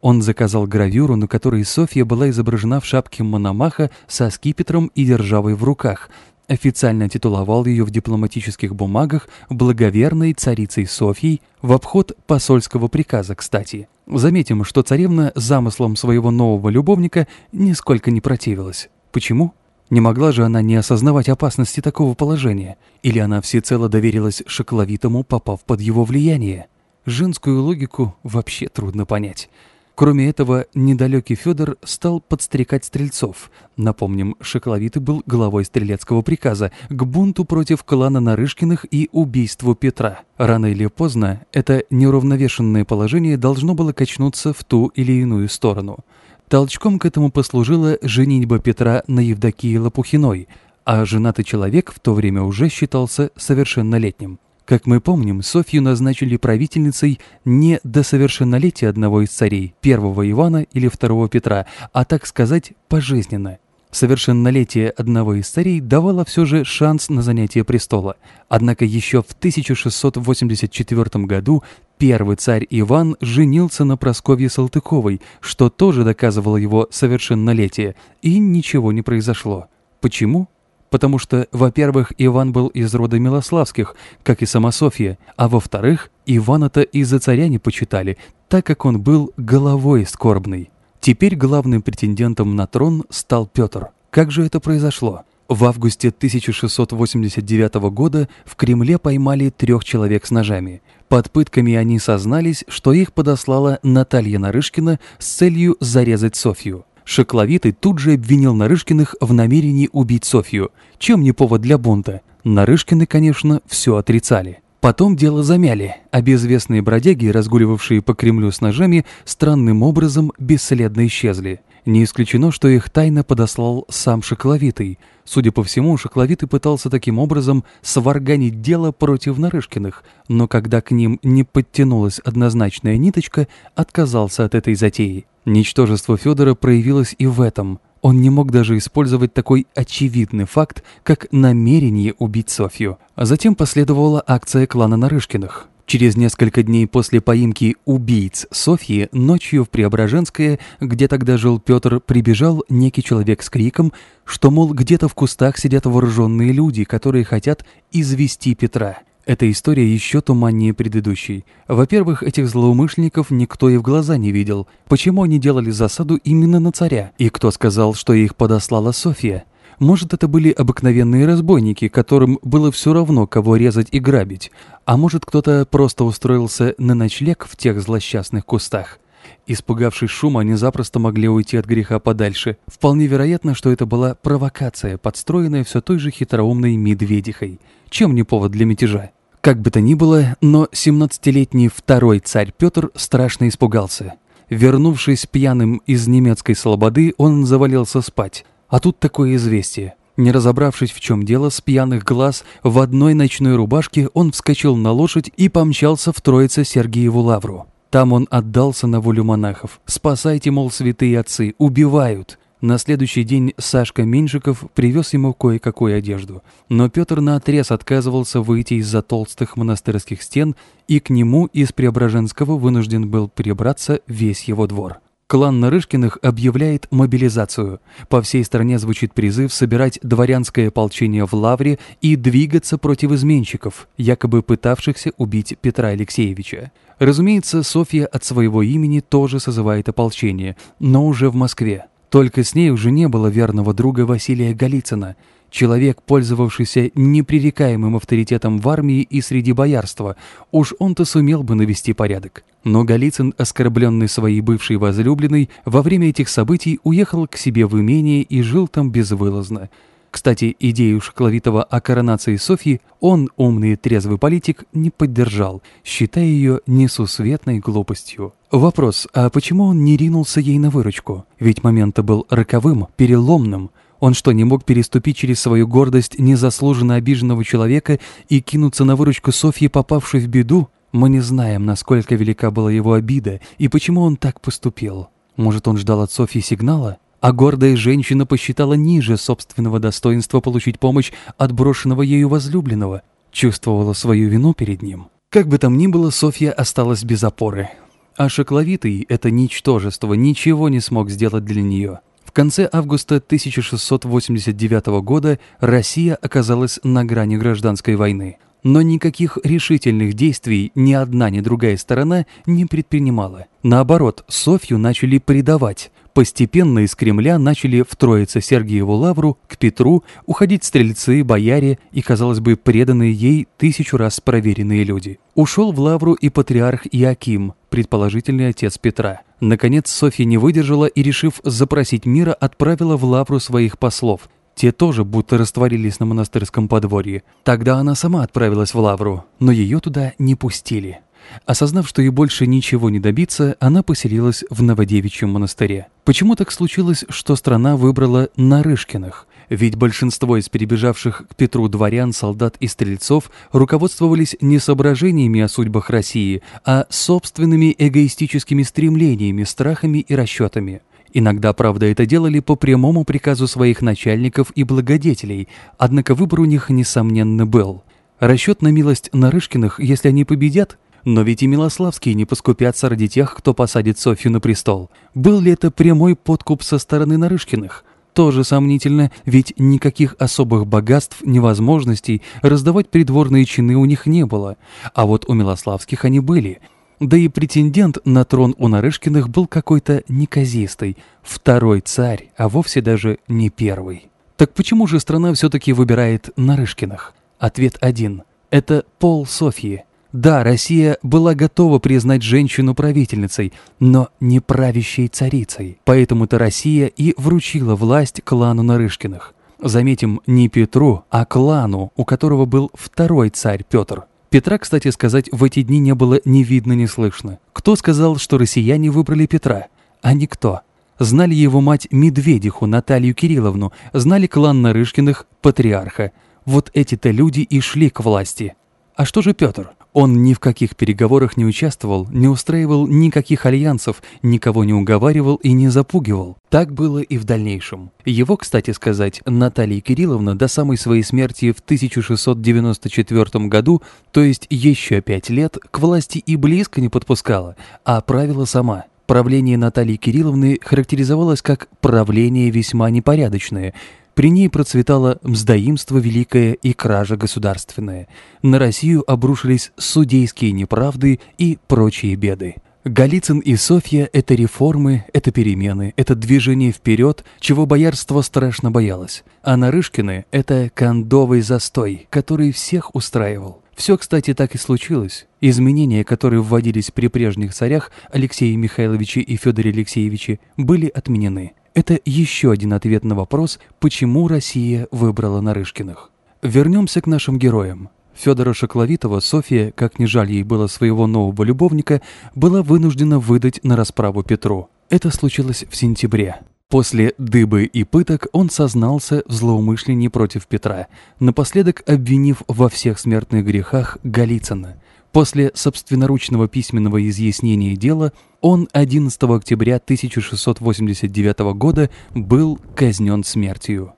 Он заказал гравюру, на которой Софья была изображена в шапке Мономаха со скипетром и державой в руках. Официально титуловал ее в дипломатических бумагах благоверной царицей Софьей в обход посольского приказа, кстати. Заметим, что царевна замыслом своего нового любовника нисколько не противилась. Почему? Не могла же она не осознавать опасности такого положения? Или она всецело доверилась Шокловитому, попав под его влияние? Женскую логику вообще трудно понять. Кроме этого, недалекий Федор стал подстрекать стрельцов. Напомним, Шокловитый был главой стрелецкого приказа к бунту против клана Нарышкиных и убийству Петра. Рано или поздно это неуравновешенное положение должно было качнуться в ту или иную сторону. Толчком к этому послужила женитьба Петра на Евдокии Лопухиной, а женатый человек в то время уже считался совершеннолетним. Как мы помним, Софью назначили правительницей не до совершеннолетия одного из царей, первого Ивана или второго Петра, а, так сказать, пожизненно. Совершеннолетие одного из царей давало все же шанс на занятие престола. Однако еще в 1684 году первый царь Иван женился на Прасковье Салтыковой, что тоже доказывало его совершеннолетие, и ничего не произошло. Почему? Потому что, во-первых, Иван был из рода Милославских, как и сама Софья, а во-вторых, Ивана-то из-за царя не почитали, так как он был головой скорбный. Теперь главным претендентом на трон стал Петр. Как же это произошло? В августе 1689 года в Кремле поймали трех человек с ножами. Под пытками они сознались, что их подослала Наталья Нарышкина с целью зарезать Софью. Шокловитый тут же обвинил Нарышкиных в намерении убить Софью. Чем не повод для бунта? Нарышкины, конечно, все отрицали. Потом дело замяли, а безвестные бродяги, разгуливавшие по Кремлю с ножами, странным образом бесследно исчезли. Не исключено, что их тайно подослал сам Шокловитый. Судя по всему, Шокловитый пытался таким образом сварганить дело против Нарышкиных, но когда к ним не подтянулась однозначная ниточка, отказался от этой затеи. Ничтожество Федора проявилось и в этом. Он не мог даже использовать такой очевидный факт, как намерение убить Софью. А затем последовала акция клана Нарышкиных. Через несколько дней после поимки убийц Софьи ночью в Преображенское, где тогда жил Петр, прибежал некий человек с криком, что, мол, где-то в кустах сидят вооруженные люди, которые хотят извести Петра. Эта история еще туманнее предыдущей. Во-первых, этих злоумышленников никто и в глаза не видел. Почему они делали засаду именно на царя? И кто сказал, что их подослала Софья? Может, это были обыкновенные разбойники, которым было все равно, кого резать и грабить. А может, кто-то просто устроился на ночлег в тех злосчастных кустах. Испугавшись шума, они запросто могли уйти от греха подальше. Вполне вероятно, что это была провокация, подстроенная все той же хитроумной медведихой. Чем не повод для мятежа? Как бы то ни было, но 17-летний второй царь Петр страшно испугался. Вернувшись пьяным из немецкой слободы, он завалился спать. А тут такое известие. Не разобравшись, в чем дело, с пьяных глаз, в одной ночной рубашке он вскочил на лошадь и помчался в Троице Сергиеву Лавру. Там он отдался на волю монахов. «Спасайте, мол, святые отцы, убивают!» На следующий день Сашка Меньшиков привез ему кое-какую одежду, но Петр наотрез отказывался выйти из-за толстых монастырских стен, и к нему из Преображенского вынужден был перебраться весь его двор. Клан Нарышкиных объявляет мобилизацию. По всей стране звучит призыв собирать дворянское ополчение в Лавре и двигаться против изменщиков, якобы пытавшихся убить Петра Алексеевича. Разумеется, Софья от своего имени тоже созывает ополчение, но уже в Москве. Только с ней уже не было верного друга Василия Голицына, человек, пользовавшийся непререкаемым авторитетом в армии и среди боярства. Уж он-то сумел бы навести порядок. Но Голицын, оскорбленный своей бывшей возлюбленной, во время этих событий уехал к себе в имение и жил там безвылазно. Кстати, идею Шокловитова о коронации Софьи он, умный и трезвый политик, не поддержал, считая ее несусветной глупостью. Вопрос, а почему он не ринулся ей на выручку? Ведь момент был роковым, переломным. Он что, не мог переступить через свою гордость незаслуженно обиженного человека и кинуться на выручку Софьи, попавшей в беду? Мы не знаем, насколько велика была его обида и почему он так поступил. Может, он ждал от Софьи сигнала? А гордая женщина посчитала ниже собственного достоинства получить помощь от брошенного ею возлюбленного, чувствовала свою вину перед ним. Как бы там ни было, Софья осталась без опоры. а Шокловитый, это ничтожество, ничего не смог сделать для нее. В конце августа 1689 года Россия оказалась на грани гражданской войны. Но никаких решительных действий ни одна, ни другая сторона не предпринимала. Наоборот, Софью начали предавать. Постепенно из Кремля начали втроиться Сергиеву лавру, к Петру, уходить стрельцы, бояре и, казалось бы, преданные ей тысячу раз проверенные люди. Ушел в лавру и патриарх Иаким, предположительный отец Петра. Наконец Софья не выдержала и, решив запросить мира, отправила в лавру своих послов. Те тоже будто растворились на монастырском подворье. Тогда она сама отправилась в лавру, но ее туда не пустили. Осознав, что ей больше ничего не добиться, она поселилась в Новодевичьем монастыре. Почему так случилось, что страна выбрала Нарышкиных? Ведь большинство из перебежавших к Петру дворян, солдат и стрельцов руководствовались не соображениями о судьбах России, а собственными эгоистическими стремлениями, страхами и расчетами. Иногда, правда, это делали по прямому приказу своих начальников и благодетелей, однако выбор у них, несомненно, был. Расчет на милость Нарышкиных, если они победят – но ведь и Милославские не поскупятся ради тех, кто посадит Софью на престол. Был ли это прямой подкуп со стороны Нарышкиных? Тоже сомнительно, ведь никаких особых богатств, невозможностей раздавать придворные чины у них не было. А вот у Милославских они были. Да и претендент на трон у Нарышкиных был какой-то неказистый, второй царь, а вовсе даже не первый. Так почему же страна все-таки выбирает Нарышкиных? Ответ один. Это пол Софьи. Да, Россия была готова признать женщину правительницей, но не правящей царицей. Поэтому-то Россия и вручила власть клану Нарышкиных. Заметим, не Петру, а клану, у которого был второй царь Петр. Петра, кстати сказать, в эти дни не было ни видно, ни слышно. Кто сказал, что россияне выбрали Петра? А никто. Знали его мать Медведиху Наталью Кирилловну, знали клан Нарышкиных, патриарха. Вот эти-то люди и шли к власти. А что же Петр? Он ни в каких переговорах не участвовал, не устраивал никаких альянсов, никого не уговаривал и не запугивал. Так было и в дальнейшем. Его, кстати сказать, Наталья Кирилловна до самой своей смерти в 1694 году, то есть еще пять лет, к власти и близко не подпускала, а правила сама. Правление Натальи Кирилловны характеризовалось как правление весьма непорядочное – при ней процветало мздоимство великое и кража государственная. На Россию обрушились судейские неправды и прочие беды. Голицын и Софья – это реформы, это перемены, это движение вперед, чего боярство страшно боялось. А Нарышкины – это кондовый застой, который всех устраивал. Все, кстати, так и случилось. Изменения, которые вводились при прежних царях Алексее Михайловиче и Федоре Алексеевиче, были отменены. Это еще один ответ на вопрос, почему Россия выбрала Нарышкиных. Вернемся к нашим героям. Федора Шокловитова София, как ни жаль ей было своего нового любовника, была вынуждена выдать на расправу Петру. Это случилось в сентябре. После дыбы и пыток он сознался в злоумышлении против Петра, напоследок обвинив во всех смертных грехах Голицына – После собственноручного письменного изъяснения дела он 11 октября 1689 года был казнен смертью.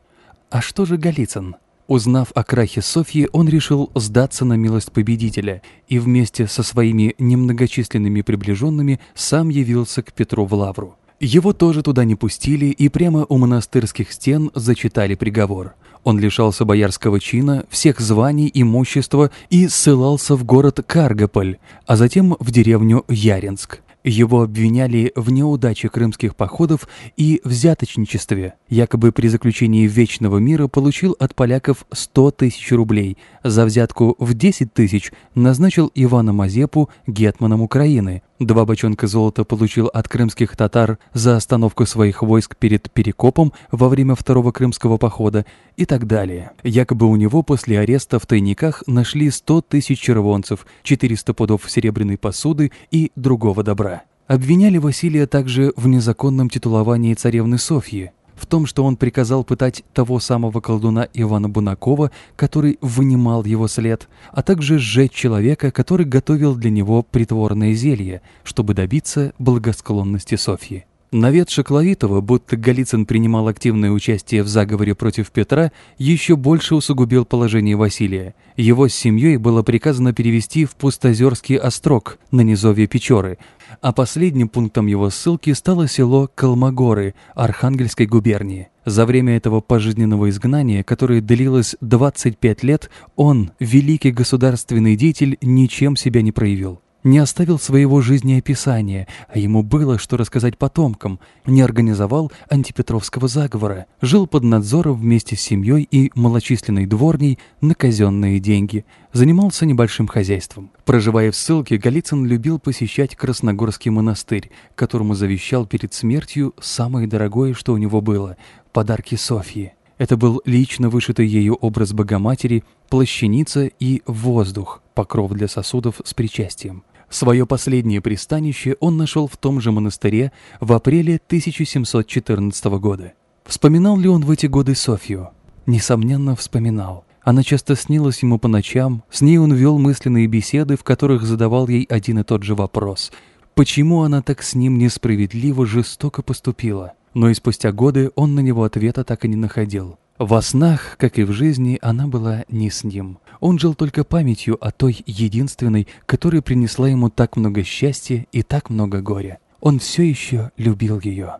А что же Голицын? Узнав о крахе Софьи, он решил сдаться на милость победителя и вместе со своими немногочисленными приближенными сам явился к Петру в Лавру. Его тоже туда не пустили и прямо у монастырских стен зачитали приговор. Он лишался боярского чина, всех званий, имущества и ссылался в город Каргополь, а затем в деревню Яринск. Его обвиняли в неудаче крымских походов и взяточничестве. Якобы при заключении Вечного мира получил от поляков 100 тысяч рублей. За взятку в 10 тысяч назначил Ивана Мазепу гетманом Украины. Два бочонка золота получил от крымских татар за остановку своих войск перед Перекопом во время второго крымского похода и так далее. Якобы у него после ареста в тайниках нашли 100 тысяч червонцев, 400 пудов серебряной посуды и другого добра. Обвиняли Василия также в незаконном титуловании царевны Софьи, в том, что он приказал пытать того самого колдуна Ивана Бунакова, который вынимал его след, а также сжечь человека, который готовил для него притворное зелье, чтобы добиться благосклонности Софьи. Навет Шакловитова, будто Голицын принимал активное участие в заговоре против Петра, еще больше усугубил положение Василия. Его с семьей было приказано перевести в Пустозерский острог на низовье Печоры, а последним пунктом его ссылки стало село Калмогоры Архангельской губернии. За время этого пожизненного изгнания, которое длилось 25 лет, он, великий государственный деятель, ничем себя не проявил не оставил своего жизнеописания, а ему было что рассказать потомкам, не организовал антипетровского заговора, жил под надзором вместе с семьей и малочисленной дворней на казенные деньги, занимался небольшим хозяйством. Проживая в ссылке, Голицын любил посещать Красногорский монастырь, которому завещал перед смертью самое дорогое, что у него было – подарки Софьи. Это был лично вышитый ею образ Богоматери, плащаница и воздух, покров для сосудов с причастием. Свое последнее пристанище он нашел в том же монастыре в апреле 1714 года. Вспоминал ли он в эти годы Софью? Несомненно, вспоминал. Она часто снилась ему по ночам, с ней он вел мысленные беседы, в которых задавал ей один и тот же вопрос. Почему она так с ним несправедливо, жестоко поступила? Но и спустя годы он на него ответа так и не находил. Во снах, как и в жизни, она была не с ним. Он жил только памятью о той единственной, которая принесла ему так много счастья и так много горя. Он все еще любил ее.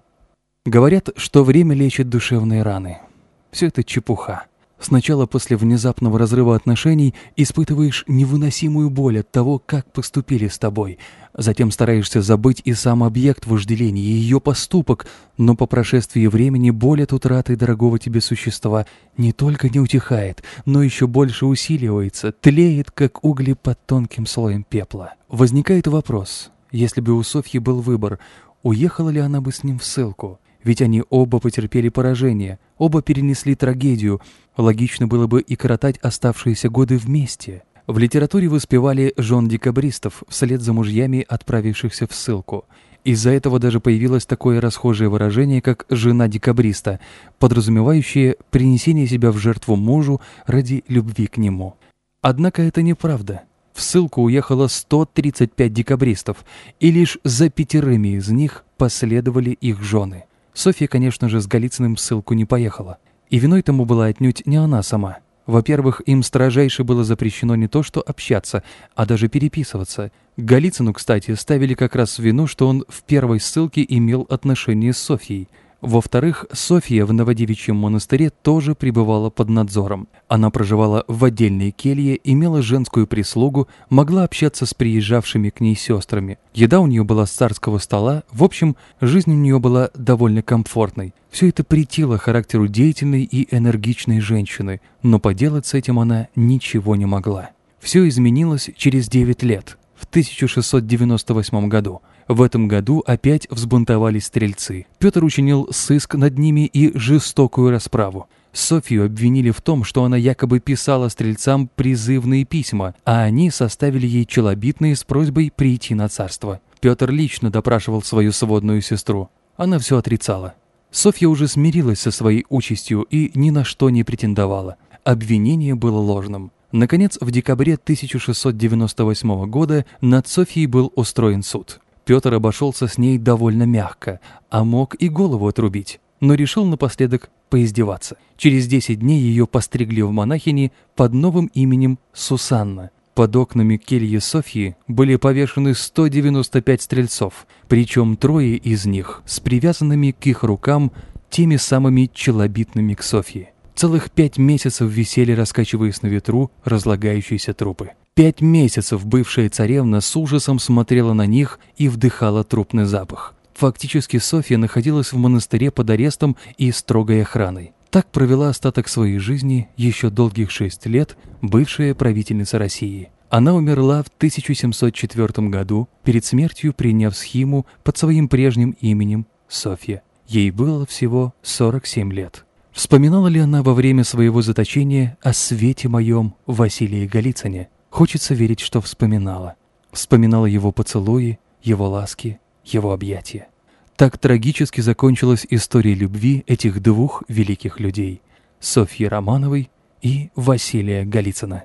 Говорят, что время лечит душевные раны. Все это чепуха. Сначала после внезапного разрыва отношений испытываешь невыносимую боль от того, как поступили с тобой. Затем стараешься забыть и сам объект вожделения, и ее поступок, но по прошествии времени боль от утраты дорогого тебе существа не только не утихает, но еще больше усиливается, тлеет, как угли под тонким слоем пепла. Возникает вопрос, если бы у Софьи был выбор, уехала ли она бы с ним в ссылку? Ведь они оба потерпели поражение, оба перенесли трагедию. Логично было бы и коротать оставшиеся годы вместе. В литературе воспевали жен декабристов вслед за мужьями, отправившихся в ссылку. Из-за этого даже появилось такое расхожее выражение, как «жена декабриста», подразумевающее принесение себя в жертву мужу ради любви к нему. Однако это неправда. В ссылку уехало 135 декабристов, и лишь за пятерыми из них последовали их жены. Софья, конечно же, с Голицыным в ссылку не поехала. И виной тому была отнюдь не она сама. Во-первых, им строжайше было запрещено не то что общаться, а даже переписываться. Голицыну, кстати, ставили как раз вину, что он в первой ссылке имел отношение с Софьей – во-вторых, Софья в Новодевичьем монастыре тоже пребывала под надзором. Она проживала в отдельной келье, имела женскую прислугу, могла общаться с приезжавшими к ней сестрами. Еда у нее была с царского стола, в общем, жизнь у нее была довольно комфортной. Все это претило характеру деятельной и энергичной женщины, но поделать с этим она ничего не могла. Все изменилось через 9 лет, в 1698 году. В этом году опять взбунтовались стрельцы. Петр учинил сыск над ними и жестокую расправу. Софию обвинили в том, что она якобы писала стрельцам призывные письма, а они составили ей челобитные с просьбой прийти на царство. Петр лично допрашивал свою сводную сестру. Она все отрицала. Софья уже смирилась со своей участью и ни на что не претендовала. Обвинение было ложным. Наконец, в декабре 1698 года над Софией был устроен суд. Петр обошелся с ней довольно мягко, а мог и голову отрубить, но решил напоследок поиздеваться. Через 10 дней ее постригли в монахини под новым именем Сусанна. Под окнами кельи Софьи были повешены 195 стрельцов, причем трое из них с привязанными к их рукам теми самыми челобитными к Софье. Целых пять месяцев висели, раскачиваясь на ветру, разлагающиеся трупы. Пять месяцев бывшая царевна с ужасом смотрела на них и вдыхала трупный запах. Фактически Софья находилась в монастыре под арестом и строгой охраной. Так провела остаток своей жизни еще долгих шесть лет бывшая правительница России. Она умерла в 1704 году, перед смертью приняв схиму под своим прежним именем Софья. Ей было всего 47 лет. Вспоминала ли она во время своего заточения о свете моем Василии Голицыне? Хочется верить, что вспоминала. Вспоминала его поцелуи, его ласки, его объятия. Так трагически закончилась история любви этих двух великих людей – Софьи Романовой и Василия Голицына.